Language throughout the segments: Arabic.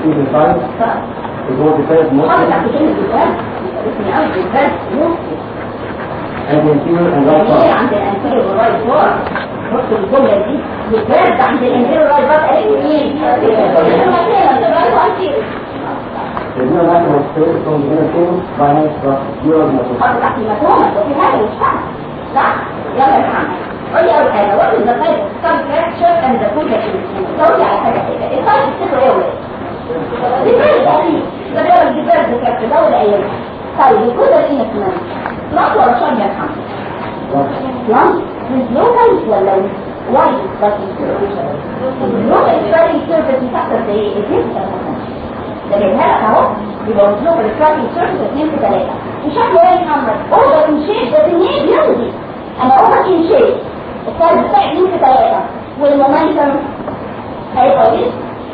receiving time is what the first motion and the anterior and right side. عند الانتيريور والرايت بار بص الجملة دي الجهاز عند الانتيريور والرايت بار قالت؟ The real maximum space from the inner by hand plus zero muscle. خالص تحت المفهومة وفي حاجة مش فاهمة صح؟ يلا يا محمد قول لي حاجة what is the type of stomach fracture and the congestion قول لي على حاجة كده الطيب تفتكروا إيه ولا ديبرد أكيد ده ديبرد فراكشر ده ولا أيام طيب يكون ده إيه اسمه؟ نقط ولا شرط يا محمد؟ نعم لوكال ولا وايد بس لوكال ستارينج سيرفيس بتحصل زي؟ ده جايبها لك اهو يبقى لوكال ستارينج سيرفيس 2 في 3 وشكله يا محمد؟ اوفر ان شيب ده تنين بيمضي أنا اوفر ان شيب السايز بتاعي 2 في 3 والمومنتم هيبقى؟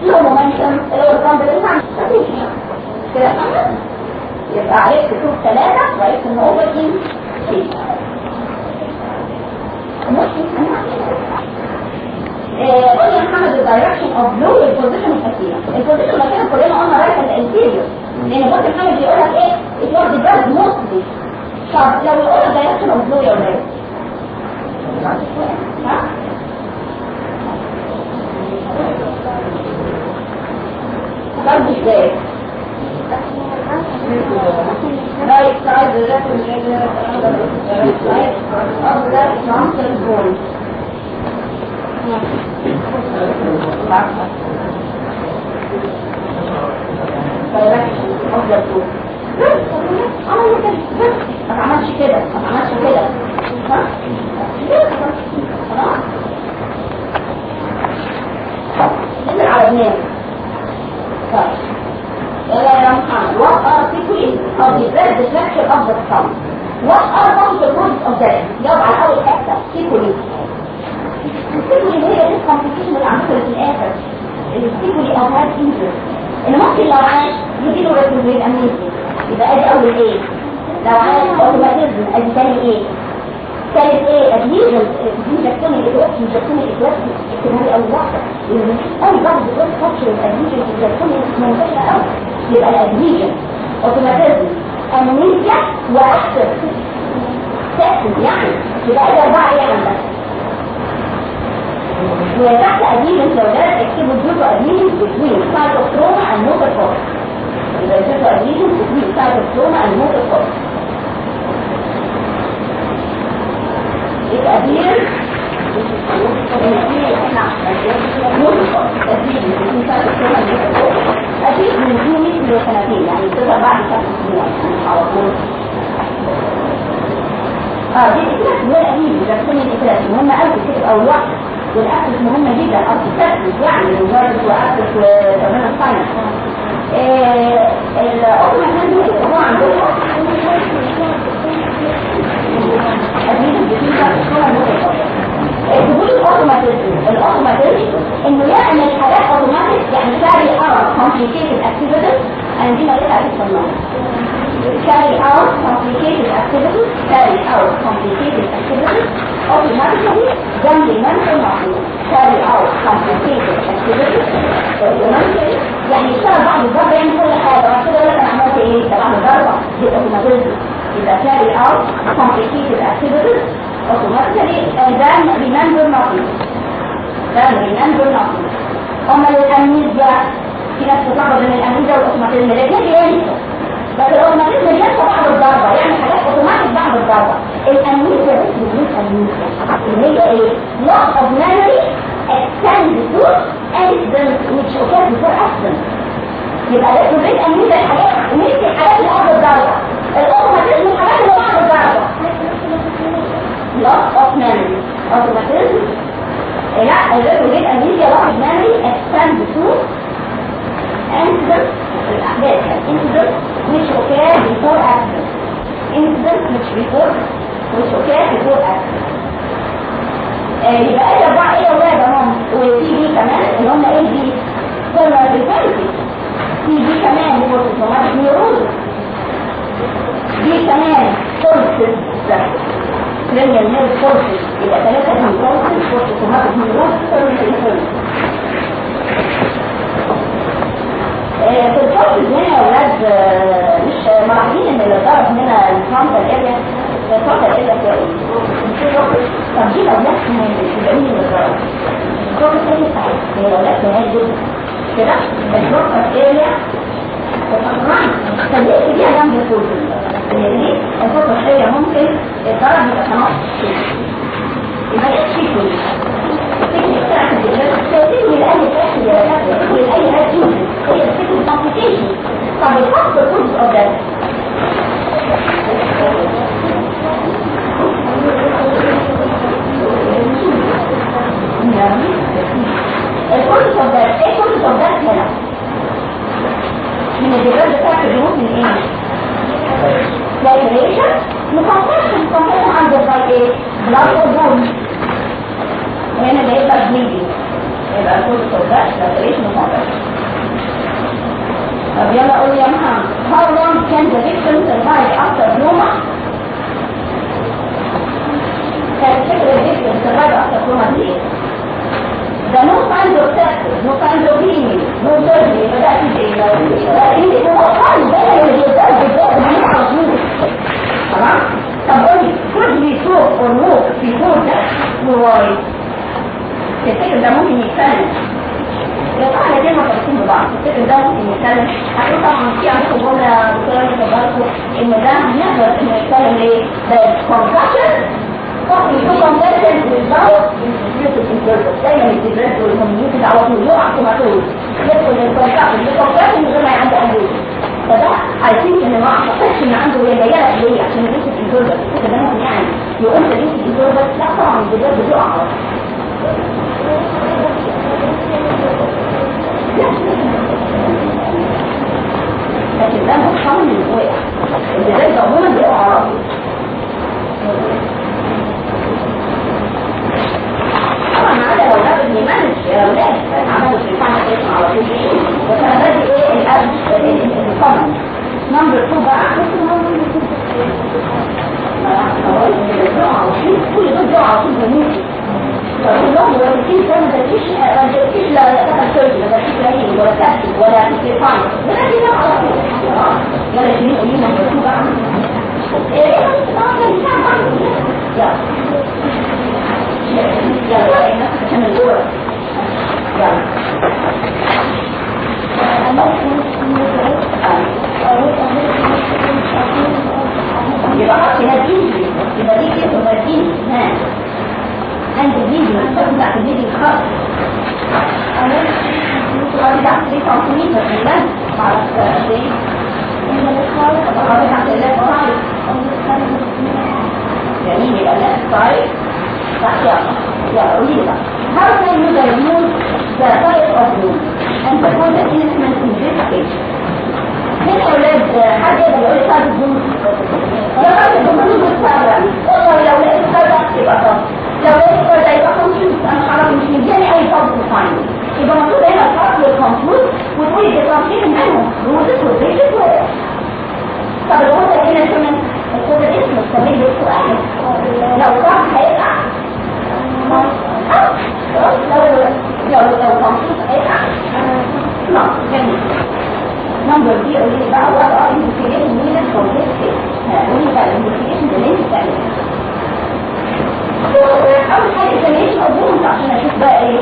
له مومنتم اللي هو الكامب اللي مفيش كده؟ يبقى عرفت تشوف ثلاثة وعرفت ان اوفر ان شيب قول يا محمد الدايركشن اوف بلو البوزيشن الاخيره البوزيشن الاخيره كلنا قلنا رايح الانتيريور لأن بص محمد بيقول لك إيه اتوارد الجهاز موستلي طب لو يقول لك دايركشن اوف بلو يا ولاد ها برضه إزاي right side, the left and the right side of the frontal bone. Direction of the bone. عمل كده ما تعملش كده ما تعملش كده ها خلاص على دماغي طيب يلا يا محمد what are sequels of the bread structure of the stomach what are some the roots of that? جاوب على اول حتة sequels السيكولي هي دي الكومبليكيشن اللي عندك في الآخر السيكولي أو هاد انجر ان ممكن لو عاش يجيله ريتروفيد امنيسيا يبقى ادي اول إيه لو عاش اوتوماتيزم ادي تاني إيه ثالث إيه ادهيجن انجكتون الاكوات انجكتون الاكوات اكتبها لي اول واحدة اول بعض الدكتور فاكر الادهيجن انجكتون منتشره قوي يبقى الادهيجن اوتوماتيزم امنيسيا وأكتر تأكل يعني يبقى ادي اربعه إيه عندك وتحت لو ده اكتبوا الجزء أديمن between cytochroma and motor force يبقى الجزء أديمن between cytochroma and motor force يبقى أديمن أكيد من دون مثل سنتين يعني بتبقى بعد ثلاث سنين على طول آه دي الإكلاس هو الأمين كنا الإكلاس مهمة أوي تكتب أول واحدة والأكسس مهمة جدا أصل تكتب يعني مجرد وأكسس وكمان الصينة الأم دول هو عندهم أدين بسيطة الصورة المتفضلة تقول الأوتوماتيزم الأوتوماتيزم إنه يعمل حاجات أوتوماتيك يعني carry out complicated activities عندنا لها في الصناعة carry out complicated activities carry out complicated activities automatically جنب منفذ معقول carry out complicated activities automatically يعني يشتغل بعض الضربة يعمل كل حاجة بعد كده أنا عملت إيه؟ طبعا الضربة دي automatism يبقى carry out complicated activities في ناس بين الضربة حاجات اوتوماتيك بعد الضربة هي accident يبقى ده كلية الحاجات اللي قبل الضربة الاوتوماتيزم الحاجات اللي بعد الضربة loss of memory automatism لا الريتروجيت امنيزيا loss of memory extends to incident الأحداث incident which occur before accident incident which before which occur before accident يبقى إيه اربعة إيه أولاد اهم وفي دي كمان اللي هم إيه دي سيرفر ريفيرتي في دي كمان هو سوماتيك نيورون دي كمان فورسز كريميال نيرف فورسز يبقى ثلاثة من فورسز فورسز سوماتيك نيورون سيرفر ريفيرتي اللي ضرب هنا الفرونتال اريا الفرونتال اريا كويس طب دي لو لف من البعيد اللي ضرب الفرونتال اريا صحيح هي لو لف من الجزء كده الفرونتال اريا فدي دي جنب الفوز يعني الفرونتال اريا ممكن الضرب يبقى تناقص يبقى يكفي كل التكنيك بتاعت التكنيك لأي تأكد يا تأكد لأي هاتين هي التكنيك كومبليكيشن طب الفصل كله of that الكورس اوف ذات إيه كورس اوف ذات هنا من الجبال بتاعت الجنوب من إيه لاتريشن مكونشن مكونشن عند الباي وبون وهنا ده يبقى بليدنج يبقى اوف ذات لاتريشن مكونشن طب يلا قول يا محمد how long can the victim survive after trauma كان فكرة الفكرة survive after trauma دي ده no signs of sepsis no signs of healing no surgery بدأت إيه لا إيه هو خالص ده اللي بالذات من على طول خلاص طب قول لي could we talk or walk before that why تفتكر ده ممكن يتسلم لو إحنا دايما فاكرين ببعض الفكر ده ممكن يتكلم هتقول طبعا في عندكم جمله دكتوره تفضلكم ان ده نقدر إنه يتكلم ليه؟ ده كونكشن طبعا دايما الدبريس والهوميوتيز على طول. يقع في طول يدخل الكونكشن الكونكشن من غير ما عنده اي فده عايزين إن ما أعتقدش ان عنده هي جاية ليه عشان يدوس الانتوربس الفكر ده ممكن يعني يقوم تدوس الانتوربس لا طبعا بيقع على لكن ده محترم من وقع اللي زي ضمنا بيقع على راسه طبعا عادة لو ده بالإيمان ولاد عملوا في الفعل اسم على طول بس أنا بدي إيه الأب الكومن نمبر 2 بقى كل دول جوع على طول بموت فكلهم مدرسين ده ما تدريش ما تدريش لا دخل سيرجي ما تدريش لا إيه ولا تكتب ولا تليفون ولا دي بقى على طول يلا شنو قولي لنا مكتوب بقى إيه يلا يلا عشان الدور يلا يبقى حط هنا دي يبقى دي كده ولا دي ها عند الفيديو الصوت بتاع الفيديو خاص أنا بتاع 3 سنتيمتر كمان معرفش قد إيه بتاع اللاب صاير جميل يبقى اللاب صاير صح يلا يلا قولي لي بقى How can you diagnose the type of wound and perform the assessment in this case? مين أولاد حد يقدر يقول لي type of wound؟ يا راجل ده ملوش بالسبب والله لو لقيت سبب يبقى طب لو لقيت سبب يبقى كونفيوز أنا خلاص مش مدياني أي طب فاينل يبقى المفروض هنا الفرق والكونفيوز وتقولي ديفرنشيشن بينهم روزس وبيشت طب الروزة هنا كمان الكود الاسم السمين بالسؤال لو صح هيبقى لو لو لو كونفيوز هيبقى نعم جميل لي بقى فور ذيس كيس قولي لي بقى انت بتعملها اول حاجة examination of wounds عشان أشوف بقى إيه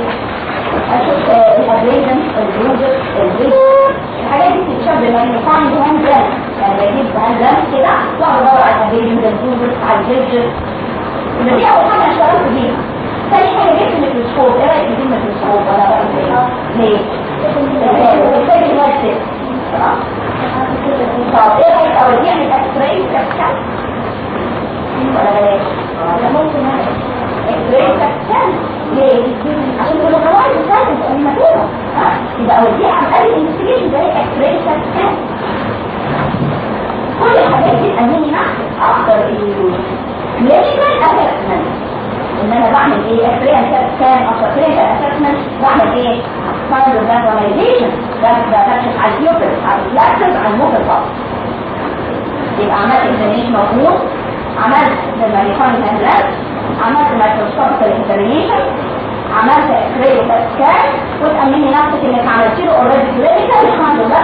أشوف ال abrasion البروجر الفيديو الحاجات دي بتتشاف بال magnifying hand lens يعني بجيب hand lens كده واقعد ادور على ال abrasion البروجر على الفيديو يبقى دي اول حاجة اشتغلت بيها تاني حاجة جبت الميكروسكوب إيه رايك في الميكروسكوب رايك إيه؟ ليه؟ طب إيه رايك اوديها من إكس راي كابتشر ولا بلاش؟ ولا ممكن إكس راي كابتشر ليه؟ عشان كل بتاعتك الماتيريال ها يبقى اوديها عن اي زي إكس راي كابتشر كل الحاجات دي اننا أقدر كلينيكال اسسمنت ان أنا بعمل إيه راي كابتشر أو كلينيكال اسسمنت بعمل إيه؟ فايند فيجواليزيشن ده بكشف على اليوبر على الفلاكسز على الموتر فاست يبقى عملت اكزامينيشن مفهوم عملت المانيفاينج هاندلات عملت مايكروسكوبيكال اكزامينيشن عملت إكس راي سكان وتأمني نفسك انك عملت له اوريدي كلينيكال الحمد لله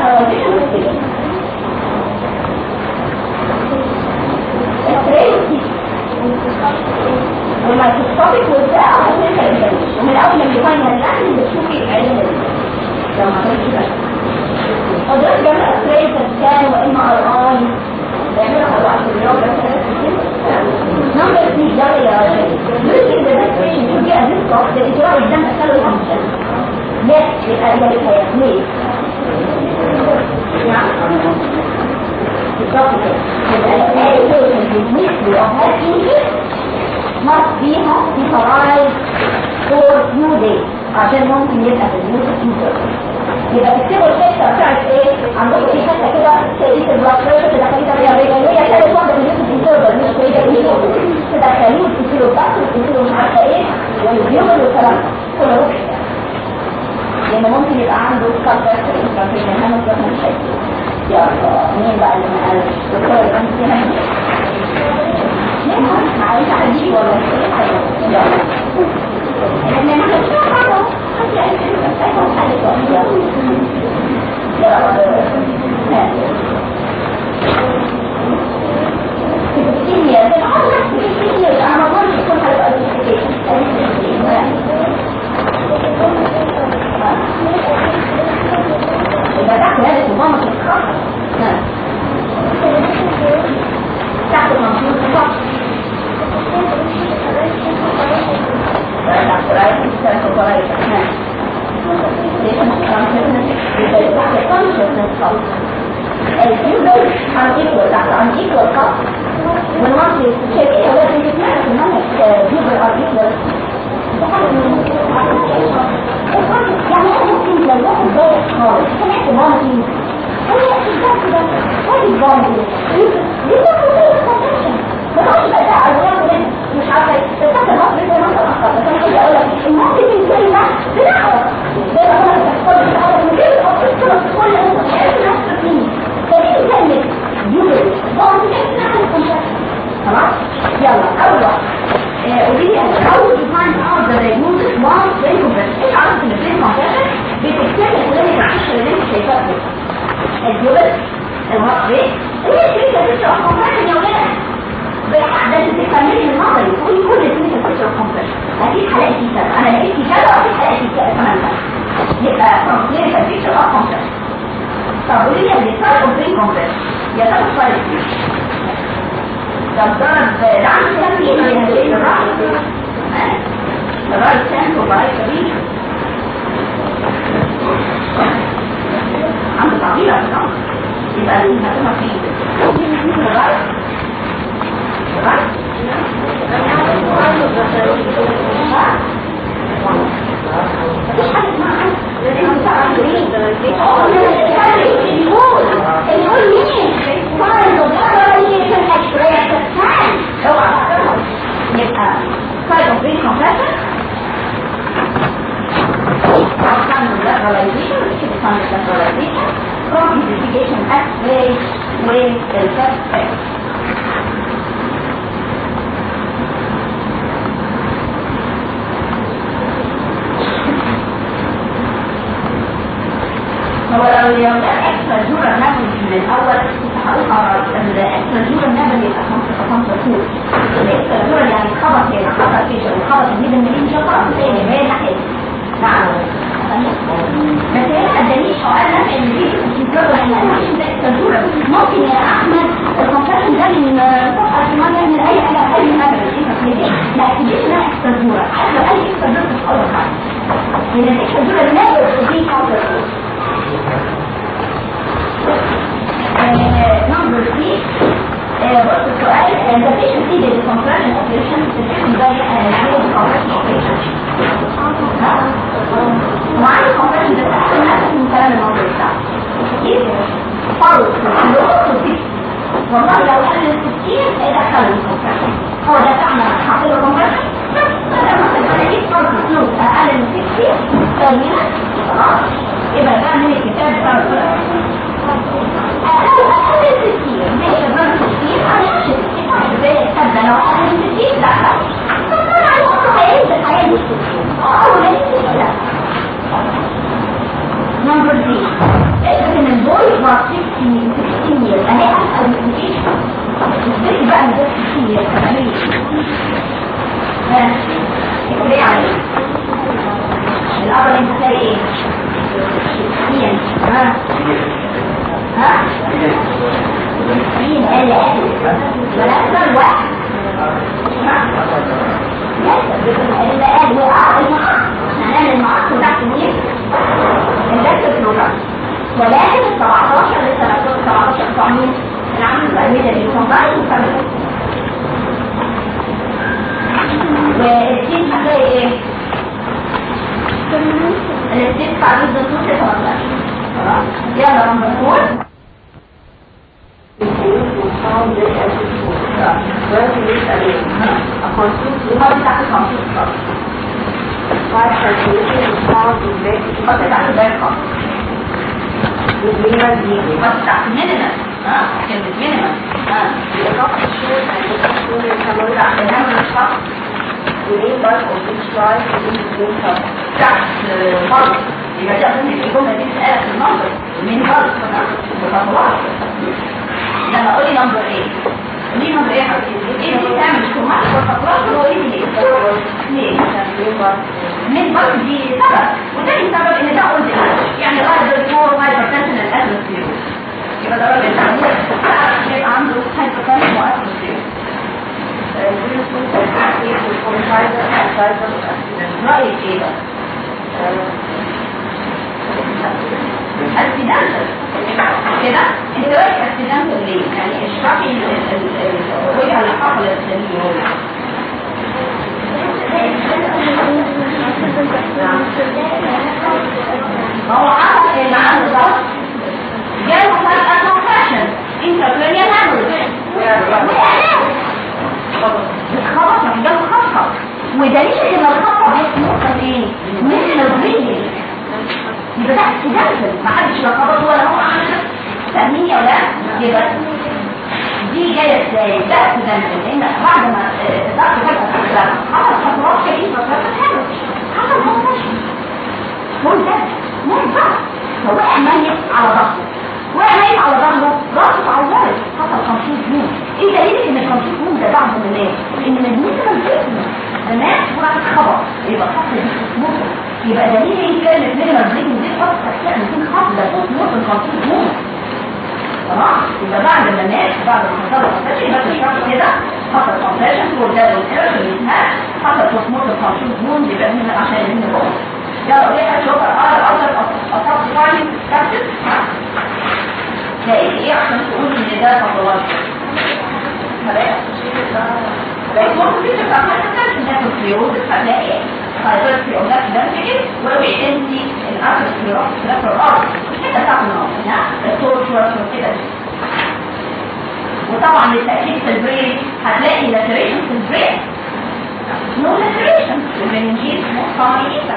والله لو قال الستين هيدخلوا الكمبرسر هو ده فعلا حاطط له كمبرسر بس بدل ما تبقى ليك فرق فلوس أقل من 60 خلاص يبقى ده الكتاب بتاع الكمبرسر أقل من 60 ماشي برضه 60 أنا مش 60 زي الكتاب ده لو نمبر 3 اذا من بول مع 16 16 years أنا احد الابلكيشن البيت بقى ده 16 years تمام إيه عليه الأول انت تلاقي إيه ها ها مين قال لي ولا أكثر واحد ولكن 17 ل 17 بتوع مين؟ العمل الأجهزة دي كومبايند وكامل. إيه؟ الاثنين تعريض ده 12 يلا نمبر فور الماضي تحت 50 خالص Five calculation is found in bed الماضي تحت الباقي خالص with minimal deviation. الماضي تحت مينيمم ها كلمة مينيمم ها The top shows and the consumer caloric تحت الهمل الخط within bulk of each line within the same cup. تحت فرض يبقى ده ضمن الجملة دي بتتقال في النمبر من فرض بخطوات لما أقول لي نمبر إيه ليه يا حبيبي؟ إيه اللي بتعمل سمعت والخطوات هو إيه ليه؟ ليه؟ من برضه دي سبب. وتاني سبب إن ده قلت يعني غير الدكتور هايبرتنشن الاسمسيروس يبقى ده راجل تعمل يبقى عنده هايبرتنشن واسمسيروس رأيك إيه بقى؟ اكسيدنتال كده انت رايك اكسيدنتال ليه؟ يعني اشرحي ال- ال- ال- الوجهه اللي حصلت لليوم ما هو عمل اللي عنده ضغط جاله فجأة كونفشن انتركرينيال هامرج خبط يعني جاله خبطة ودليل إن الخبطة دي نقطة إيه؟ من الريل يبقى ده لا خبط ولا هو عمل فاهمين يا ولاد؟ يبقى دي جاية إزاي؟ ده اكسيدنتال لأن بعد ما الضغط تحت حصل خطوات كئيبة فجأة هامرج حصل ممتاز ممتاز فوقع ميت على ظهره وقع ميت على ظهره راسه اتعورت حصل 50 يوم إيه دليل ان ال 50 يوم ده بعد من الناس ان مجنون كان جسم الناس وراح اتخبط يبقى خط موت يبقى دليل إيه كلمه مينيمال بريكنج دي خط هتلاقي في خط ده صوت موت ال 50 يوم خلاص يبقى بعد ما الناس بعد ما حصل الكونفشن يبقى تشرح كده حصل كونفشن وده الكيرف اللي حصل صوت موت ال 50 يوم يبقى هنا عشان ان يلا إيه هتشوف أقدر اوصل اصاب فاين كابتن لقيت إيه عشان تقول ان ده خطوات لقيت ممكن تكتب في اخر كابتن ده كنتريوز هتلاقي هيضرب في أولاد ده كده ولو يحنتي الآخر سكليروس ده في الأرض كده النار ها الصوت كده وطبعا للتاكيد في ال brain هتلاقي laceration في ال brain no laceration ال meninges مصاميتا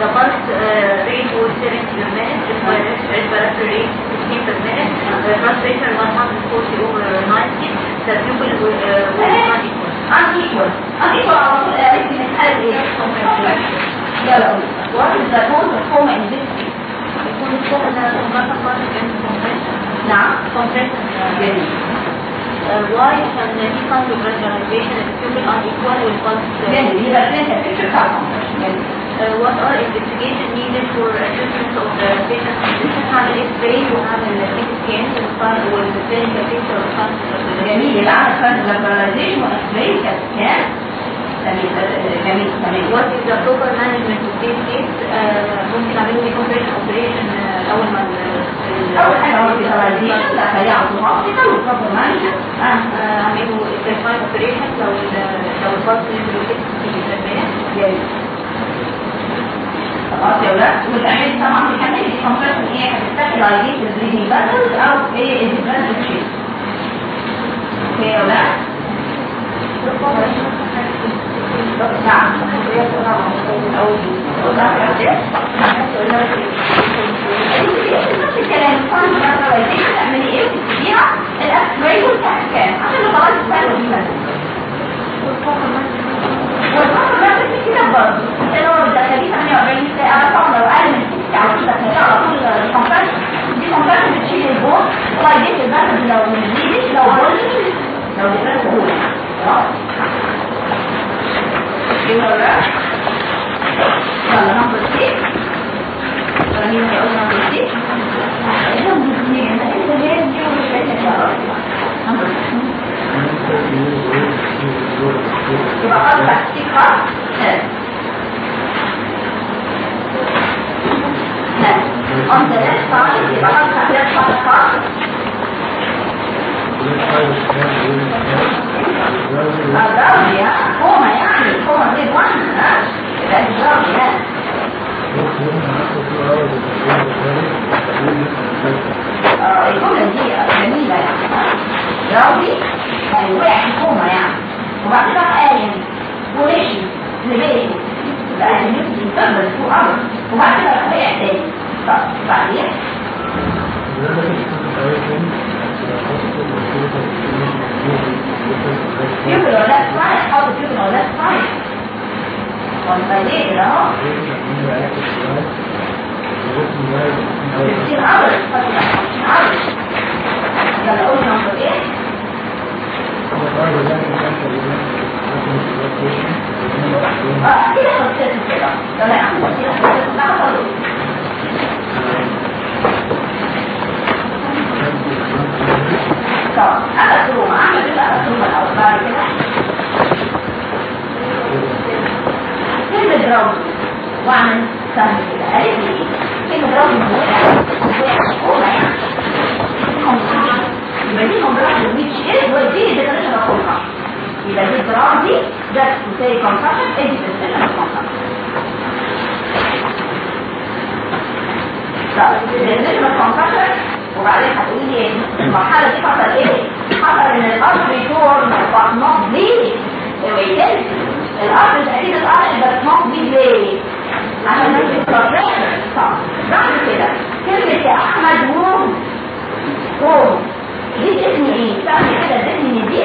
The pulse uh, rate was 70 per minute, the respiratory rate 15 per minute, the blood pressure 140 over 90, the pupil was uh, was not equal. unequal unequal على طول قالت لي مسألة ايه؟ يلا قولي what is the cause of coma in this case؟ يكون الصوت انها تنبطح فترة كانت compression. نعم Compression. جميل Uh, why can the decount of pressurization and pupil unequal with pulse? uh, جميل يبقى كده الفكرة بتاع الكونفشن جميل Uh, what are investigation needed for assessment of the patient condition هعمل x-ray وهعمل CT scan وال clinical picture والفرق جميل يبقى عندك فرد lateralization و x-ray كان جميل جميل تمام What is the proper management of this case uh, ممكن اعمله decompression operation uh, اول ما اول حاجة هو ال visualization ده سريع و hospital و proper management uh, اعمله operation لو لو الفرق level 60% جميل خلاص يا ولاد والعمل طبعا بيكمل الكونفرشن إيه هتستابلايزيت البريدنج باترز أو إيه الديفرنت تشيز أوكي يا ولاد نعم نفس الكلام فاهم فيزواليزيشن اعملي إيه وتديها الاسبراي والتحكام عشان لو خلاص الفرق دي مثلا والفترة ده بس كده برضه عشان هو بتدخليه 48 ساعة طبعا لو أقل من 6 ساعات كده هتلاقي على طول الكمبريشن كمبريشن بتشيل البون وبعدين البلد لو نزيدت لو بولت لو دخلت بول يلا نمبر 6 ثانية هيقول نمبر 6 إيه نمبر 2 انت انت ليه دي ومش راجل نمبر 2 يبقى خلاص تحتيك خلاص On the left side, يبقى left side خلاص الضرب يا كوما يعني كوما دي وان ها يبقى يا آه الجملة دي جميلة يعني راضي يعني في كوما يعني وبعد كده قايم ومشي لبيته بقى يمشي تاني طب بعدين يمكن ولا لا سايد حاطط يمكن ولا لا سايد ولا ليه كده اهو 15 hours 15 hours يلا قول نمبر إيه آه كده خلصت كده يلا يا عم كده خلصت بقى خلاص طب أنا تروما اعمل إيه بقى تروما الأول بعد كده كلمة دراوز واعمل سهل كده قالت لي إيه كلمة يعني يبقى دي مبرح which is ودي definition of concussion يبقى دي الدراوز دي that to say concussion is definition وبعدين هتقولي لي المرحلة دي حصل إيه؟ حصل إن الأرض بيتور but not bleed ويتم الأرض أكيد الأرض but not bleed ليه؟ عشان ما يبقى طب بعد كده كلمة يا أحمد ووم ووم دي اسم إيه؟ تعمل كده اسم ان دي.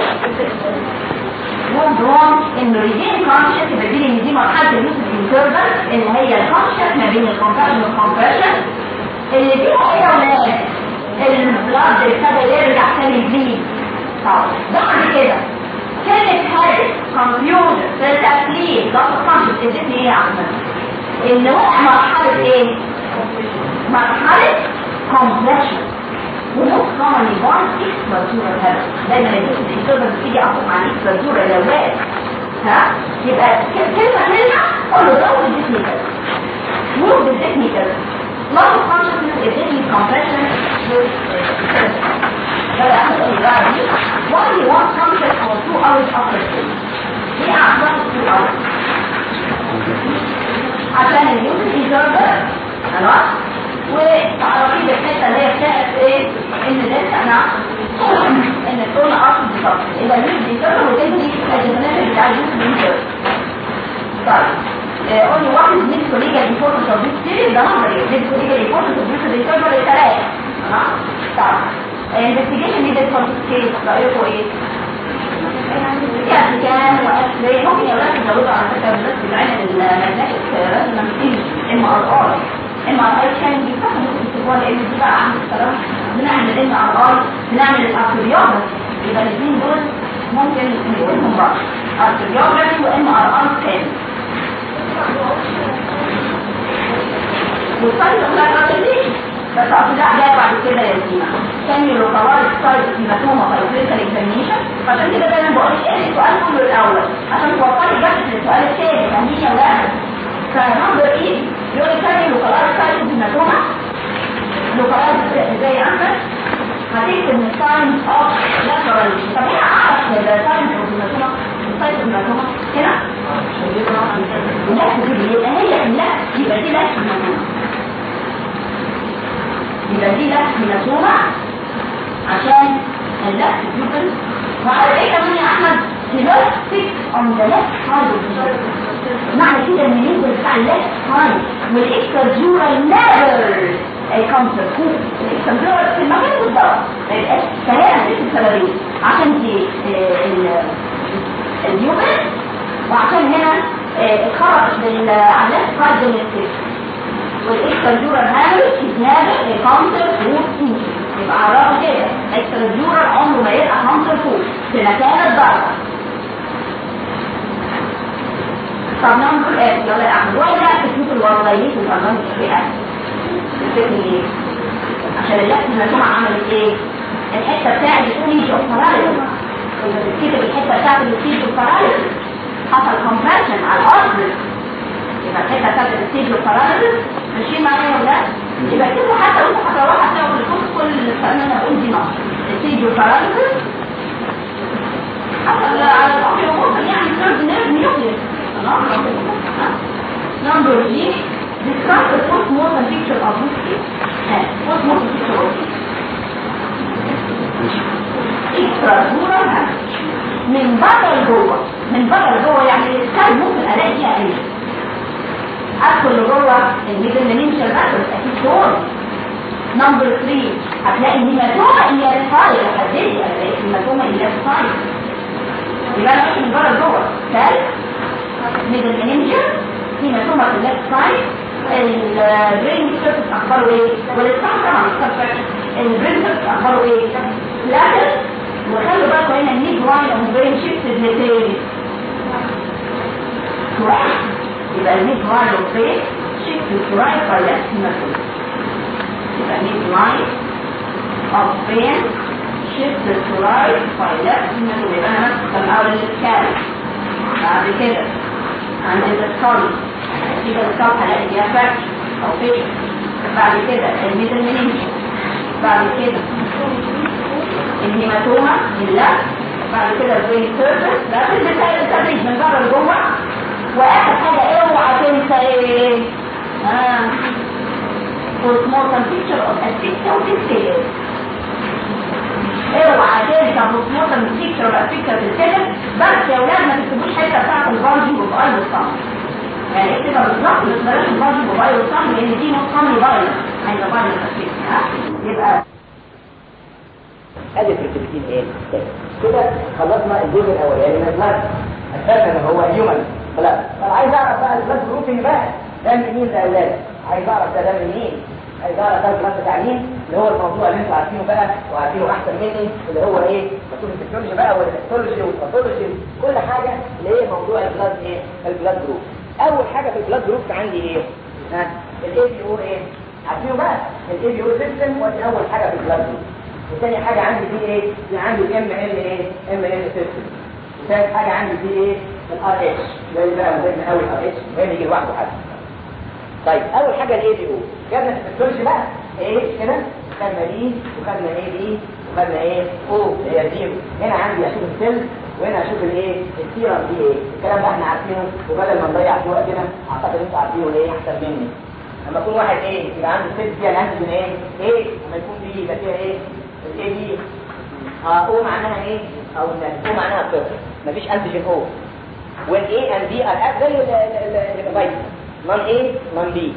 ووم ووم إنه ريدين كونشس يبقى ان دي مرحلة اللوسيد انترفال اللي هي الكونشس ما بين الكونكشن والكونكشن اللي فيها إيه يا ولاد؟ البلاد ابتدى يرجع تاني يزيد طب بعد كده كانت هارس كمبيوتر في التكليف ضغط الكونشس ادتني إيه يا احمد؟ إن وقع مرحلة إيه؟ مرحلة كومبلكشن ونوت كومن يبان اكسبرتورة هذا. دايما الجسم الانترنال بتيجي أقوم على اكسبرتورة لو واقف ها؟ يبقى كلمة كلمة قول له ضغط التكنيكال مove the of consciousness is daily compression with الإبراء دي why you want conscious for two hours after sleep ليه أعطاك two hours عشان اليوم الإجابة خلاص وتعرفي بالحته اللي هي بتاعت إيه ان لسه أنا ان الكون أصلا بالظبط يبقى اليوم الإجابة وتدي الجبنات بتاع اليوم الإجابة طيب one is medico-legal importance of this series ده نظري legal importance of this recovery ثلاثة تمام طيب investigation needed for this case رأيكم إيه؟ يعني كان و x-ray ممكن يا ولاد تزودوا على فكرة بس بالعين ال magnetic resonance MRI ام ار اي كان بيستخدم الأسبوع لأن دي بقى عند الصراحة بنعمل ام ار اي بنعمل ال arteriography يبقى الاثنين دول ممكن نقولهم بعض arteriography و MRI scan وال side الله يقدر ليه بس ده جاي بعد كده يا سيما كان يلوكالار السايد هيماتوما بايوفيزيكال اكزامينيشن فعشان كده دايما بقول إيه السؤال كله الأول عشان توفري اجابه للسؤال الثاني فاهمين يا ولاد ف number إيه يقول لك can you localize the side hematoma localize زي عندك هتكتب من ساينز اوف لاترال طب إيه اعرف الساينز اوف هيماتوما السايد هيماتوما هنا لا يبقى هي لا يبقى دي لا يبقى دي لا هيماتوما عشان اللف يوبل وعلى إيه يا احمد معنى كده ان النيوكل بتاع الليفت سايد to cool الاكسترجورال في المكان بالظبط ما يبقاش فهي نفس السببين عشان دي اليوبل وعشان هنا اتخرج على فرد الاكتشاف والاكسترجورال هامل اتنابع لكونتر فوت فوت يبقى عرفوا كده الاكسترجورال عمره ما يبقى كونتر فوت في مكان الضربة طب نعمل إيه يلا احمد ولا تشوف والارقام الشفيئة الفكرة إيه؟ عشان اللحظة المجموعة عملت إيه؟ الحتة بتاعت بتقول يجي اوبرالي كنا بنكتب الحته بتاعت الستيج والباراليسيس حصل كومبريشن على الأرض. يبقى الحته بتاعت الستيج والباراليسيس ماشيين معايا ولا؟ لا؟ يبقى كده حتى هتروحوا هتلاقوا في الكتب كل اللي أنا بقول دي نقص. الستيج والباراليسيس حصل على الأرض يعني ثيرد نيرف نيوكليس Number G, discuss the post-mortem picture of this case. Post-mortem picture of this اكسترا من بره لجوه بره لجوه يعني السكال ممكن ألاقي فيها إيه؟ أدخل لجوه الميدل منينشال ماترز أكيد دور نمبر 3 هتلاقي الهيماتوما اللي ريفاير هتدي هتلاقي الهيماتوما اللي ريفاير يبقى أنا ماشي من بره لجوه سكال ميدل منينشال هيماتوما في الليفت سايد البرين سيرفس اخباره إيه؟ والاسكان طبعا السبجكت البرين سيرفس اخباره إيه؟ لكن وخلوا بالكم هنا النيد لاين اون برين شيفت لتاني كويس يبقى النيد لاين اون برين شيفت رايت باي ليفت هيماتوما يبقى لاين of brain shift right by left haematoma يبقى أنا ماسكه الأول ال skull بعد كده عند ال skull يبقى ال skull هلاقي فيها fracture أو fissure بعد كده ال middle meningeal بعد كده ال haematoma بالله بعد كده ال brain surface لا تنسى التدريج من بره لجوه. واخر حاجة اوعى تنسى إيه آه postmortem picture of asphyxia اوعى تنسى postmortem picture of asphyxia وتستيل بس يا ولاد ما تكتبوش حتة بتاعت البارجي وبقى الصم يعني اكتبها بالظبط بس بلاش البارجي وبقى الصم لأن دي نقصان فايروس عايزه فايروس يبقى ادي البريسبتين إيه كده خلصنا الجزء الاولاني من البلاد أساسا هو human خلاص طب عايز اعرف بقى ال blood grouping بقى ده من مين ده أولاد عايز اعرف ده من مين؟ عايز اعرف ده ال blood بتاع مين اللي هو الموضوع اللي أنتوا عارفينه بقى وعارفينه أحسن مني اللي هو إيه؟ مسؤول ال technology بقى وال histology وال pathology كل حاجة اللي هي موضوع ال blood إيه؟ ال blood group أول حاجة في ال blood group عندي إيه؟ ها؟ ال ABO إيه؟ عارفينه بقى؟ ال ABO system ودي أول حاجة في ال blood group وثاني حاجة عندي دي إيه؟ دي عندي ال MN إيه؟ MN system وثالث حاجة عندي دي إيه؟ الار اتش زي بقى مزاجنا قوي الار اتش وهي يجي لوحده حد طيب أول حاجة ال ABO جبنا في بقى إيه كده؟ خدنا B وخدنا AB وخدنا إيه؟ O هي zero هنا عندي أشوف ال cell وهنا أشوف الايه؟ السيرم دي إيه؟ الكلام ده إحنا عارفينه وبدل ما نضيع فيه وقتنا أعتقد إنتوا عارفينه إيه أحسن مني لما يكون واحد A يبقى عنده cell فيها ال antigen A؟ إيه؟ لما يكون دي يبقى فيها إيه؟ الايه دي آه أو معناها إيه أو أو معناها صفر مفيش انتيجين أو والاي اند بي ار زي الفيتامين نون اي نون بي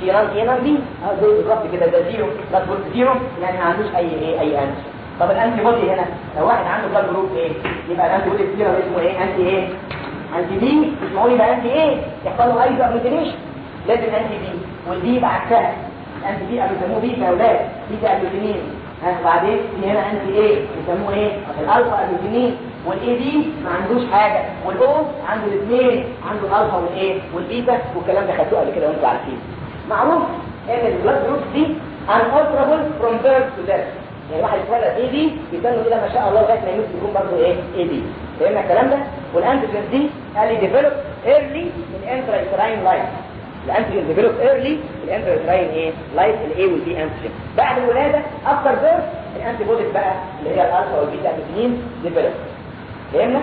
في نون اي نون آه زي بالظبط كده ده زيرو ده جروب زيرو يعني ما عندوش اي إيه اي انتي طب الانتي بودي هنا لو واحد عنده بلاد جروب إيه يبقى الانتي بودي الزيرو اسمه إيه؟ انتي إيه انتي بي معقول يبقى انتي إيه يحصل له اي اجلوتينيشن لازم anti B وال B يبقى عكسها ال anti B بيسموه بيتا يا أولاد بيتا agglutinin ها وبعدين في هنا anti A بيسموه إيه؟ الألفا agglutinin وال AB ما عندوش حاجة وال O عنده الاثنين عنده الالفا والايه والبيتا والكلام ده. خدتوه قبل كده وانتوا عارفين. معروف إن ال blood group دي unalterable from birth to death. يعني واحد اتولد AB بيتنوا كده ما شاء الله لغاية ما يموت يكون برضه إيه؟ AB فهمنا الكلام ده؟ وال antigen دي قال لي develop early من intra uterine life ال antigen develop early ال intra uterine إيه life ال A وال B antigen بعد الولادة after birth ال antibodies بقى اللي هي الالفا والبيتا antigen develop فهمنا؟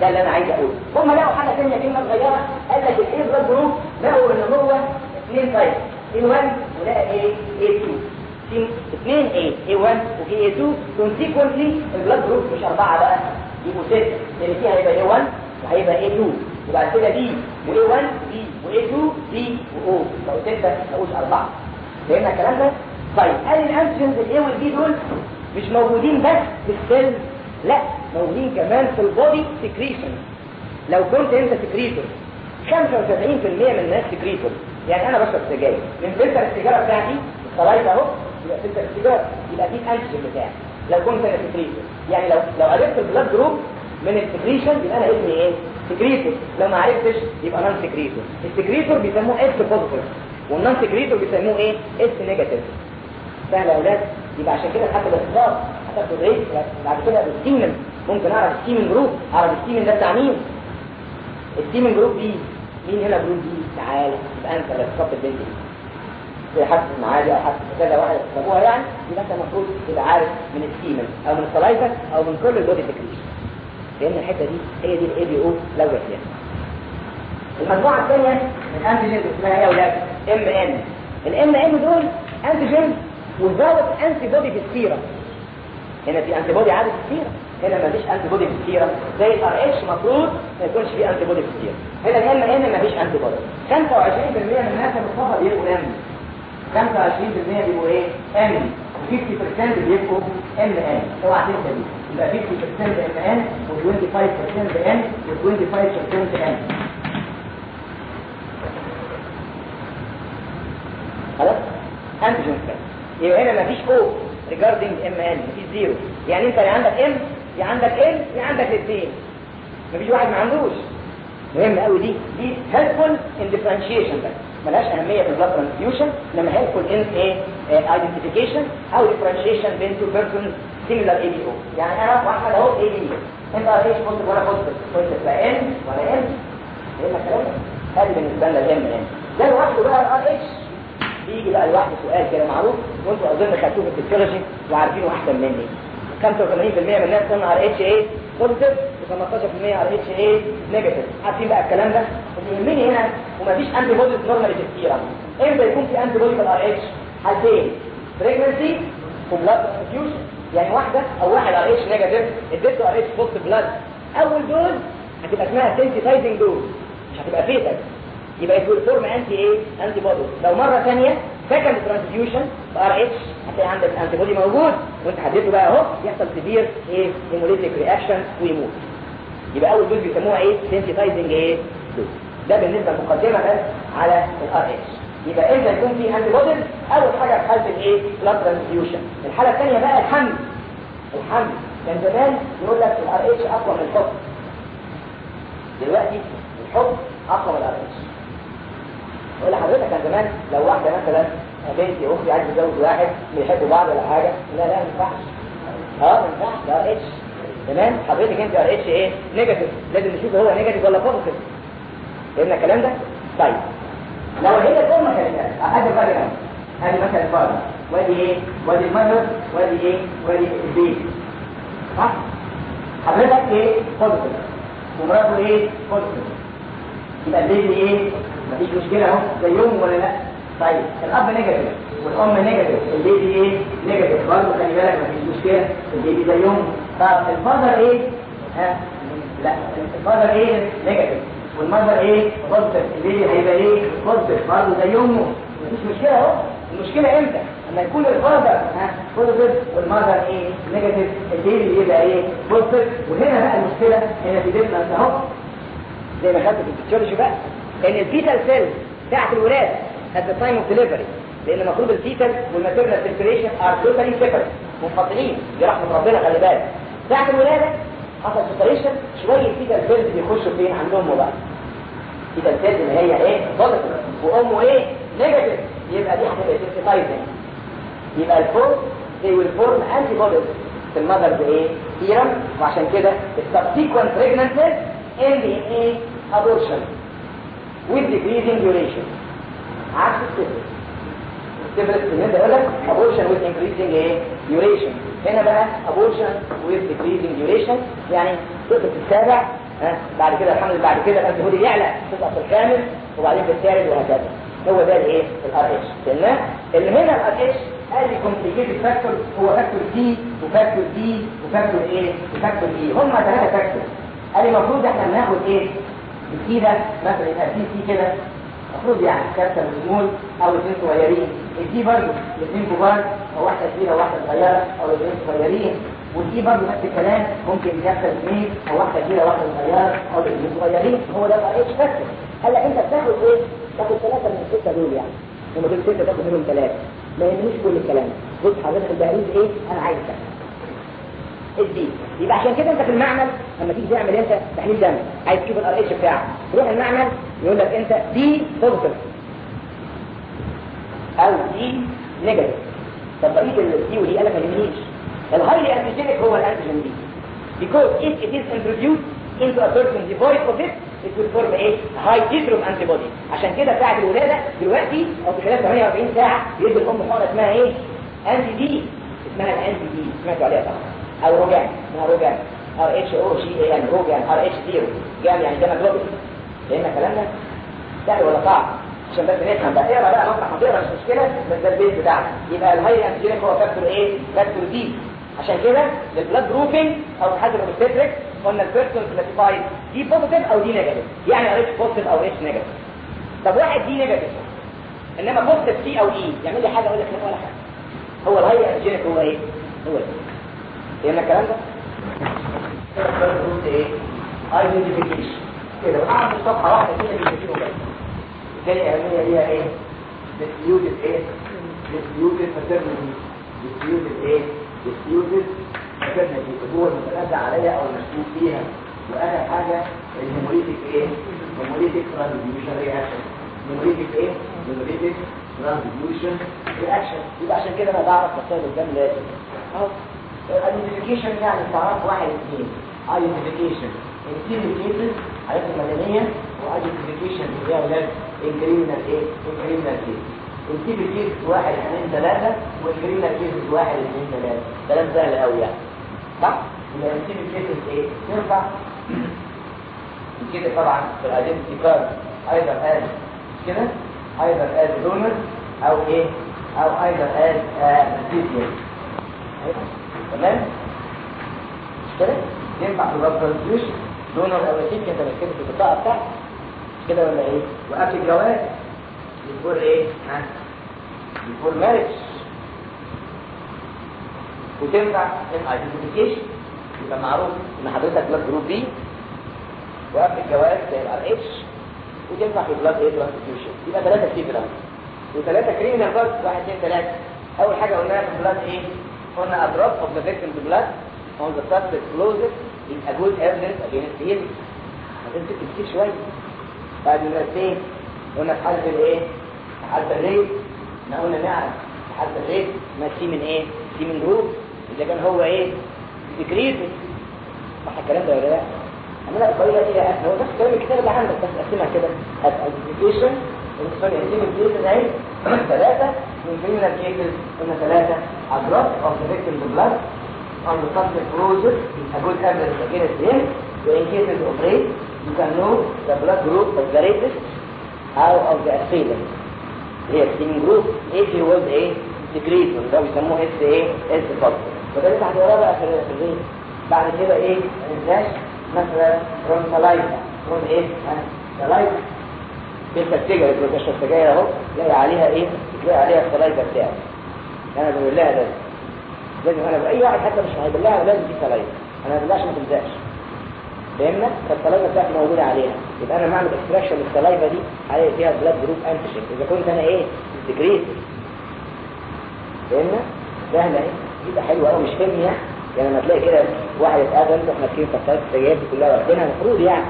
ده اللي أنا عايز اقوله هم لقوا حاجة ثانية كلمه صغيرة. قال لك ال A blood group لقوا إن هو اثنين type A 1 ولقى إيه؟ A 2 في اثنين إيه؟ A 1 وفي A 2 consequently ال blood group مش أربعة بقى. يبقوا سته لأن فيها هيبقى A 1 وهيبقى A 2 وبعد كده B. و A 1 B. و A 2 B. و O. لو سته ما بقوش أربعة. فهمنا الكلام ده؟ طيب قال ال antigens ال A وال B دول مش موجودين بس في ال cell؟ لا. موجودين كمان في ال body secretion لو كنت انت secretor 75% من الناس secretor يعني أنا بشرب سجاير. من فلتر السيجارة بتاعتي الخلايط أهو يبقى فلتر السيجارة يبقى فيه ال antigen بتاعي. لو كنت أنا secretor يعني لو لو عرفت ال blood group من ال secretion يبقى أنا اسمي إيه؟ secretor لو ما عرفتش يبقى non secretor ال secretor بيسموه S positive وال non secretor بيسموه إيه؟ S negative سهل يا أولاد؟ يبقى عشان كده حتى بالاختصار هتاخد ريت بعد كده بال semen ممكن أعرف ال semen group أعرف ال semen ده بتاع مين؟ ال semen group دي مين هنا group دي؟ تعالى يبقى أنت اللي اغتصبت البنت دي. زي حد معادي أو حد كذا واحد يكتبوها يعني يبقى أنت المفروض تبقى عارف من السيمن أو من السلايفا أو من كل البودي سكريشن لأن الحتة دي هي دي الاي بي أو لو فيها المجموعة الثانية من انتيجين اسمها إيه يا أولاد ام ان الام ان دول انتيجين وزود انتي بودي في السيرة. هنا في انتي بودي عادي السيره هنا ما فيش انتي بودي السيره زي الار اتش المفروض ما يكونش في انتي بودي السيره هنا الام ان ما فيش انتي بودي 25% من الناس المصطفى بيبقوا ام 25% بيبقوا إيه؟ ام و50% بيبقوا ام ان اوعى تنسى دي يبقى 50% إم ان و25% ان و25% ان خلاص؟ انتيجين يبقى هنا مفيش أو ريجاردنج ام ان مفيش زيرو يعني انت يا عندك ام يا عندك N يا عندك الاثنين. مفيش واحد ما عندوش. مهم قوي دي. دي helpful in differentiation بس ملهاش أهمية في ال blood transfusion إنما helpful in إيه identification أو differentiation بين two person similar ABO يعني أنا واحد أهو AB أنت إيش positive وأنا positive كنت لا M ولا N فهمنا الكلام ده؟ بالنسبة لنا ال MN ده لوحده بقى ال RH بيجي بقى لوحده سؤال كده معروف وانتوا أظن خدتوه في الفسيولوجي وعارفينه أحسن مني. 85% من الناس قلنا RH إيه positive و15% RH إيه negative عارفين بقى الكلام ده؟ يهمني هنا ومفيش anti normally في السيرم إمتى يكون في antibody في ال RH حالتين pregnancy و blood transfusion يعني واحدة أو واحد RH negative اديته RH positive blood أول dose هتبقى اسمها sensitizing dose مش هتبقى fatal يبقى يقول form anti إيه antibody لو مرة ثانية second transfusion RH هتلاقي عندك antibody موجود. وانت حددته بقى اهو يحصل severe إيه hemolytic reaction ويموت. يبقى أول dose بيسموها إيه؟ sensitizing إيه dose ده بالنسبة مقدمة بس على ال RH يبقى إمتى يكون في antibodies أول حاجة في حاله الايه blood transfusion الحالة الثانية بقى الحمل. الحمل. كان زمان يقول لك ال RH أقوى من الحب. دلوقتي الحب أقوى من ال RH أقول لحضرتك كان زمان لو واحدة مثلا بنتي أختي عايز تتجوز واحد بيحبوا بعض ولا حاجة؟ لا لا ما ينفعش. آه ما ينفعش ده تمام؟ حضرتك أنت RH إيه؟ negative. لازم نشوف هو negative ولا positive فهمنا الكلام ده؟ طيب. لو هي الأم كانت ادي الراجل ادي مثلا ال father وادي إيه؟ وادي ال mother وادي إيه؟ وادي ال baby. صح؟ حضرتك إيه؟ positive ومراته إيه؟ positive يبقى ال baby إيه؟ مفيش مشكلة أهو زيهم ولا لأ؟ طيب الأب negative والأم negative ال baby إيه؟ negative برضه خلي بالك مفيش مشكلة ال baby زيهم طب ال father إيه؟ ها؟ لأ ال father إيه؟ negative وال mother إيه؟ positive ال baby هيبقى إيه؟ positive برضه زي امه مفيش مشكلة أهو. المشكلة إمتى؟ لما يكون ال father ها؟ positive وال mother إيه؟ negative ال baby يبقى إيه؟ positive وهنا بقى المشكلة هنا في difference أهو. زي ما خدت في الفسيولوجي بقى. ان ال fetal cell بتاعت الولاده at the time of delivery لأن المفروض ال fetal وال maternal circulation are totally separate منفصلين دي رحمه ربنا خلي بالك. ساعه الولاده حصل separation شوية fetal cells بيخشوا فين؟ عند امه بقى fetal cells اللي هي إيه؟ positive وأمه إيه؟ negative يبقى دي هتبقى sensitizing يبقى الفور they will form antibodies في ال mother إيه؟ serum وعشان كده ال subsequent pregnancies end in إيه؟ abortion. With decreasing duration. عكس ال syphilis ال syphilis اللي انت يقول لك abortion with increasing إيه duration. هنا بقى abortion with decreasing duration يعني تقدر السابع ها بعد كده الحمل بعد كده ال anti يعلى تسقط في الخامس وبعدين في الثالث وهكذا. هو ده الايه؟ الار اتش قلنا اللي هنا الار اتش قال لي كومبليكيتد فاكتور هو فاكتور دي وفاكتور دي وفاكتور إيه وفاكتور اي هم ثلاثة فاكتور قال لي المفروض إحنا بناخد إيه؟ ده مثلا يبقى في سي كده المفروض يعني كارثة مسمول أو اثنين صغيرين. الدي برضه الاثنين كبار أو واحدة كبيرة وواحدة صغيرة أو اثنين صغيرين. والدي برضه نفس الكلام ممكن يحصل اثنين أو واحدة كبيرة وواحدة صغيرة أو اثنين صغيرين. هو ده اتش فاكتور قال لك أنت بتاخد إيه؟ تاخد ثلاثة من الستة دول يعني. هم دول سته تاخد منهم ثلاثة. ما يهمنيش كل الكلام. بص حضرتك البهاريز إيه؟ أنا عايز كذا الدي يبقى عشان كده انت في المعمل لما تيجي تعمل انت تحليل دم عايز تشوف الار اتش بتاعك. تروح المعمل يقول لك انت دي بوزيتيف أو دي نيجاتيف طب بقية الدي ودي لك ما يهمنيش. الهايلي انتيجينيك هو الانتيجين دي because if it is introduced into a person devoid of it it will form a high titer of antibody. عشان كده بتاعت الولادة دلوقتي أو في خلال 48 ساعة يدي الام حقنة اسمها إيه؟ anti-D اسمها ال anti-D سمعتوا عليها طبعا. أو RhoGAM RhoGAM Rh أو G A N RhoGAM Rh zero gam يعني gamma globulin فهمنا كلامنا؟ سهل ولا صعب؟ عشان بس نفهم بقى اقرا بقى مطرح ما تقرا مش مشكله بس ده البيت بتاعنا يبقى ال high antigen هو factor إيه؟ factor D عشان كده لل blood grouping أو حسب ال obstetric قلنا ال person classified D positive أو D negative يعني Rh positive أو Rh negative طب واحد D negative إنما positive C أو E يعمل لي حاجة أقول لك لا ولا حاجة هو ال high antigen هو إيه؟ هو إيه؟ فهمنا الكلام ده؟ إيه؟ identification كده وقعد الصفحه واحدة كده بيكتبوا بس الثانية أهمية هي إيه؟ disputed إيه؟ disputed paternity disputed إيه؟ disputed paternity هو المتنازع عليها أو المشكوك فيها وآخر حاجة ال hemolytic إيه؟ hemolytic transfusion reaction hemolytic إيه؟ hemolytic transfusion reaction يبقى عشان كده أنا بعرف مسائل الدم لازم أهو identification يعني تعرف واحد اثنين. Identification ال civil cases حالات المدنية و identification اللي هي ولاد ال criminal إيه ال criminal case ال civil case واحد اثنين ثلاثة. وال criminal case واحد اثنين ثلاثة. كلام سهل قوي يعني. صح؟ يبقى ال civil cases إيه؟ ينفع كده طبعا في ال identity card أيضا as كده. أيضا as donor أو إيه؟ أو أيضا as recipient تمام؟ كده؟ ينفع transfusion donor أو انت مكتوب في البطاقه بتاعتك كده ولا إيه؟ وقبل الجواز بيقول إيه؟ ها؟ بيقول marriage وتنفع؟ ال identification يبقى معروف إن حضرتك blood group B وقبل الجواز زي الار اتش وتنفع في blood إيه؟ transfusion يبقى ثلاثة civil وثلاثه criminal blood واحد اثنين ثلاثة أول حاجة قلناها في ال blood إيه؟ قلنا a drop of the victim blood on the suspect clothes is a good evidence against him هتمسك كتير شوية بعد المرتين قلنا في حالة الايه؟ في حالة ال rape إحنا قلنا نعرف في حالة ال rape ما semen إيه؟ semen group اذا كان هو إيه؟ secretor صح الكلام ده ولا لا؟ عملها القليلة دي هو نفس كلام الكتاب اللي عندك بس اقسمها كده cases اهي ثلاثة criminal cases قلنا ثلاثة a drop of the victim blood on the subject clothes is a good evidence against him in cases of rape you can know the blood group of the rapist out of the assailant هي ال semen group إيه if he was إيه secretor ده بيسموه S إيه S فضل وده اللي وراه بقى في بعد كده إيه ننساش مثلا from saliva from إيه saliva تلك السجاير اللي بتشرب سجاير أهو تلاقي عليها إيه؟ تلاقي عليها ال saliva بتاعه أنا بقول لها ده لازم أنا أي واحد حتى مش هيبلعها لازم في saliva أنا ما ببلعش ما تلزقش فهمنا فال saliva بتاعتي موجودة عليها. يبقى أنا بعمل extraction لل saliva دي عليها فيها blood group antigen إذا كنت أنا إيه؟ secretor فهمنا سهله إيه؟ يبقى حلوة قوي مش كيمياء يعني. لما تلاقي كده واحد اتقابل إحنا كتير فصلت السجاير دي كلها واخدينها المفروض يعني.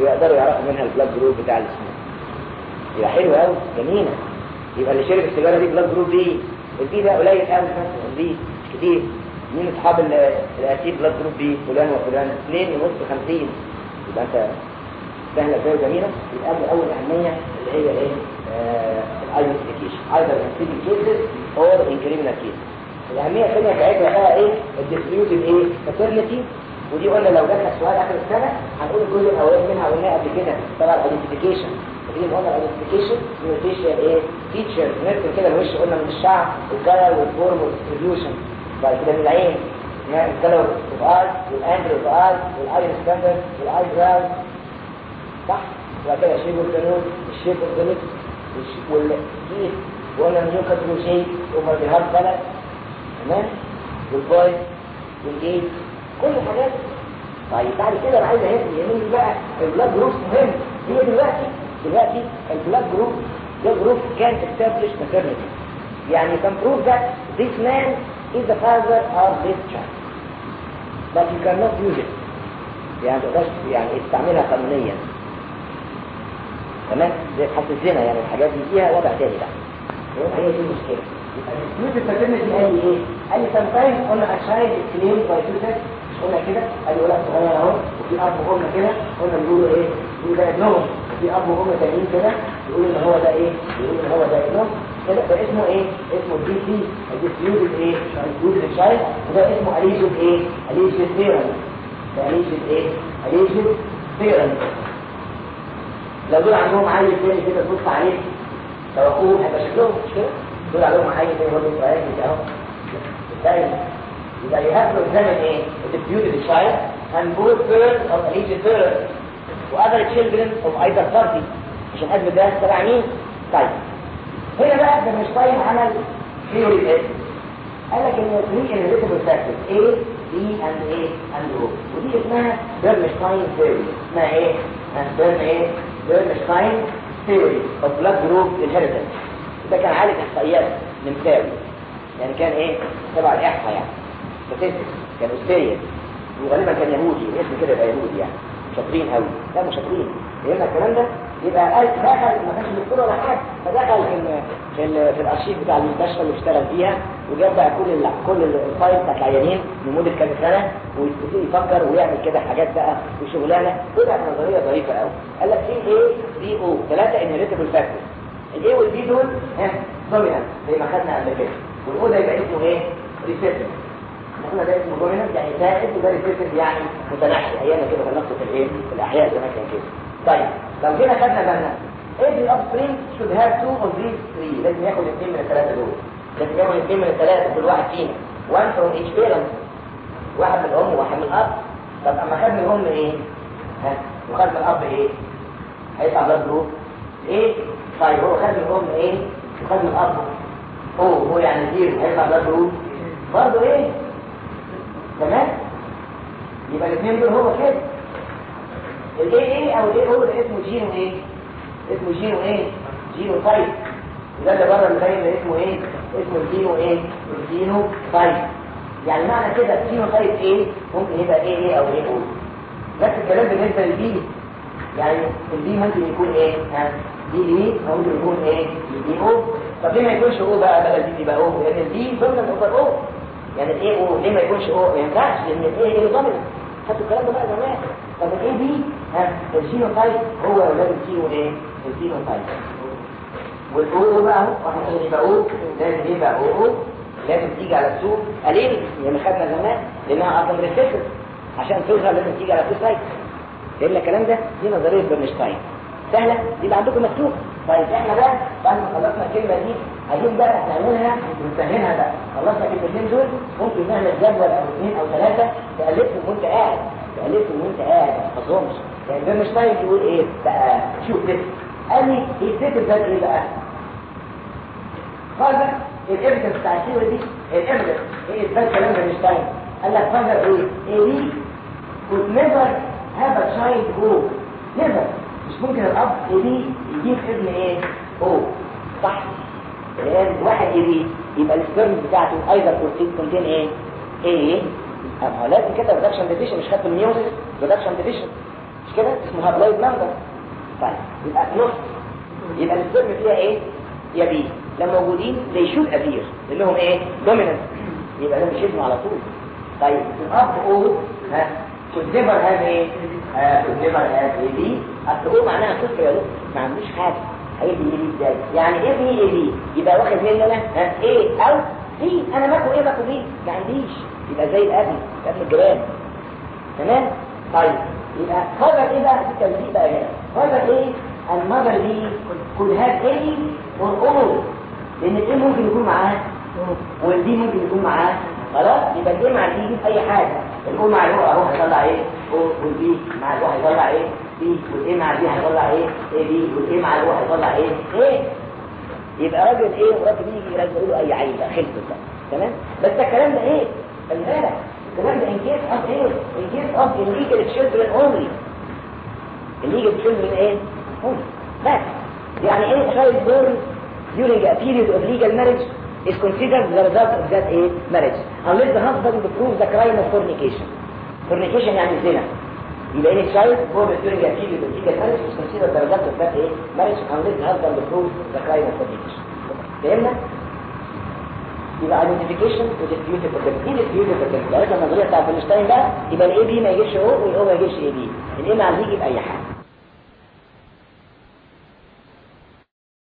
ويقدروا يعرفوا منها ال blood group بتاع الاسم. يبقى حلوة قوي جميلة. يبقى اللي شرب السيجارة دي blood group دي ال B ده قليل قوي مثلا ال B مش كتير. مين أصحاب الاسيد blood group B فلان وفلان. اثنين ونص خمسين. يبقى أنت سهلة زي جميله يبقى دي أول أهمية اللي هي إيه؟ ال identification in criminal cases الأهمية الثانية بتاعتها بقى إيه؟ ال disputed إيه؟ paternity ودي قلنا لو جاتنا سؤال آخر السنة هنقول الجزء الاولاني منها قلناه قبل كده طبعا الايدنتيفيكيشن دي قلنا الايدنتيفيكيشن نيوتريشن إيه فيتشرز نرسم كده الوش قلنا من الشعر الكلر والفورم والديستريبيوشن بعد كده من العين الكلر اوف اي والانجل اوف اي والاي ستاندرد والاي براون صح؟ وبعد كده الشيب اوف ذا نوز الشيب اوف ذا ليبس والجيس وقلنا النيوكس والشيب اوفر ذا هارت بلد تمام؟ وال build وال gait كل الحاجات. طيب بعد كده أنا عايز اهتم يهمني بقى ال blood group مهم. هي دلوقتي دلوقتي ال blood group ده group كان established paternity. يعني can prove that this man is the father of this child. But you cannot use it. يعني تقدرش يعني تستعملها قانونيا. تمام؟ زي حد الزنا يعني الحاجات دي فيها وضع تاني بقى. هي دي المشكلة. فاكرنا دي قال لي إيه؟ قال لي a child is claimed by two sex قلنا كده. ادي ولد صغير أهو وفي اب وام كده. قلنا بيقولوا إيه؟ بيقولوا ده وفي اب وام تانيين كده يقولوا إن هو ده إيه؟ يقولوا إن هو ده ابنهم كده ده اسمه إيه؟ اسمه دي سي ديسيوز إيه؟ ديسيوز تشايلد وده اسمه اليجن إيه؟ اليجن ثيرم ده اليجن إيه؟ اليجن ثيرم لو دول عندهم عيل تاني كده تبص عليه توقوه هيبقى شكلهم مش كده؟ دول عندهم عيل تاني برضه صغير كده أهو. يبقى to examine إيه؟ the beauty of the child and both وother children of either party عشان قد ده تبع مين؟ طيب. هنا بقى ده مش طيب عمل theory إيه؟ قال لك ان 3 inheritable factors A, B and A and O. ودي اسمها بيرنشتاين theory. اسمها إيه؟ بيرن إيه؟ بيرنشتاين theory. of blood group inheritance. ده كان عالم إحصائيات نمساوي يعني كان إيه؟ تبع الإحصاء يعني. كان أستاذ وغالبا كان يهودي. الاسم كده يبقى يهودي يعني. شاطرين قوي. لا مش شاطرين فهمنا الكلام ده يبقى قال دخل ما كانش دكتور ولا حاجة. فدخل في في في الأرشيف بتاع المستشفى اللي اشتغل فيها وجاب بقى كل ال كل ال file بتاع العيانين لمدة كام سنة ويبتدي يفكر ويعمل كده حاجات بقى وشغلانة. طلع نظرية ظريفه قوي. قال لك في A B O ثلاثة inheritable factors ال A وال B دول ها dominant زي ما خدنا قبل كده وال O ده يبقى اسمه إيه؟ recessive إحنا ده اسمه dominant يعني سائد وده recessive يعني متنحي أيام كده في النقطه في الإيه؟ في الاحياء زمان كان كده طيب لو جينا خدنا بالنا every upstream should have two of these three لازم ياخد اثنين من الثلاثة دول لازم ياخد اثنين من الثلاثة كل واحد فينا one from each parent واحد من الأم وواحد من الأب طب أما خد من الأم إيه؟ ها وخد من الأب إيه؟ هيطلع بلاد جروب إيه؟ طيب هو خد من الأم إيه؟ وخد من الأب هو هو يعني زيرو هيطلع بلاد جروب برضه إيه؟ تمام؟ يبقى الاثنين دول هو كده الايه إيه أو الايه هو ده اسمه جينو إيه اسمه جينو إيه جينو تايب وده اللي بره المبين ده اسمه إيه اسمه الجينو إيه الجينو تايب يعني معنى كده الجينو تايب إيه ممكن يبقى إيه إيه أو إيه أو نفس الكلام بالنسبة للبي يعني البي ممكن يكون إيه ها؟ دي أو ممكن يكون إيه دي أو طب ليه ما يكونش أو بقى بدل دي يبقى أو لأن البي ضمن الاوفر أو يعني الايه أو ليه ما يكونش أو ما ينفعش لأن الايه إيه ضمن خدتوا الكلام ده بقى زمان. طب الايه دي؟ ها الجينوتايب هو ولاد إيه؟ الجينوتايب والاو بقى أهو. يبقى أو لازم يبقى أو أو لازم تيجي على السوق. قليل يعني خدنا زمان لأنها أصلا ريسيسر عشان تظهر لازم تيجي على السوق سايت فهمنا الكلام ده دي نظرية برنشتاين. سهلة؟ دي عندكم مكتوب طيب إحنا بقى بعد ما خلصنا الكلمة دي عايزين بقى نعملها ونفهمها بقى خلصنا الكلمتين دول ممكن نعمل جدول أو اثنين أو ثلاثة تالفهم وانت قاعد. تالفهم وانت قاعد. ما تحفظهمش يعني برنشتاين يقول إيه؟ بقى شوف كده. قال لي يكتب ده إيه بقى؟ فاذا ال evidence بتاع ال theory دي؟ ال evidence؟ إيه ده كلام برنشتاين قال لك فاذا إيه؟ A B could never have a child O never. مش ممكن الأب A B يجيب ابن إيه؟ O صح. الان واحد يبي يبقى السبرم بتاعته أيضا كونتين إيه؟ إيه؟ اما لازم كده ريدكشن ديفيشن مش خدت الميوزيس ريدكشن ديفيشن مش كده؟ اسمه هابلايد نمبر طيب يبقى نص يبقى السبرم فيها إيه؟ يا بي لما موجودين زي شوت ابير اللي لهم إيه؟ دوميننت يبقى مش اسمه على طول. طيب الاب أو ها؟ uh, could never have a B. أصل هو معناها صفر يا دكتور. ما عندوش حاجة. إيه دي إزاي يعني إيه بي إيه بي يبقى واخد مني أنا؟ ها؟ إيه؟ أو بي أنا باكل إيه؟ باكل بي ما عنديش. يبقى زي الابن ابن الجيران. تمام؟ طيب يبقى هذا إيه بقى؟ في التوزيع بقى هنا. هذا إيه؟ المذر دي have any or all لأن الإيه ممكن يكون معاه؟ والدي ممكن يكون معاه. خلاص؟ يبقى الإيه مع الدي في أي حاجة. ال O مع ال O أهو هيطلع إيه؟ O وال B مع ال O هيطلع إيه؟ B وال A مع ال B هيطلع إيه A B وال A مع ال O هيطلع إيه A يبقى راجل إيه وراجل يجي يرجعوا له أي عيل بقى خلص بقى. تمام؟ بس ده الكلام ده إيه؟ خلي بالك. الكلام ده in case of إيه in case of illegal children only. Illegal children إيه؟ only. بس. يعني إيه child born during a period of legal marriage is considered the result of that a marriage. Unless the husband proves the crime of fornication. Fornication يعني الزنا يبقى of legal marriage is considered the result of that a marriage unless the husband proves the crime of fornication فهمنا؟ يبقى identification و disputed إيه disputed paternity يعني النظريه بتاعت بيرنشتاين بقى يبقى ال A B ما يجيش O وال O ما يجيش A B ال A مع ال B يبقى A حاجة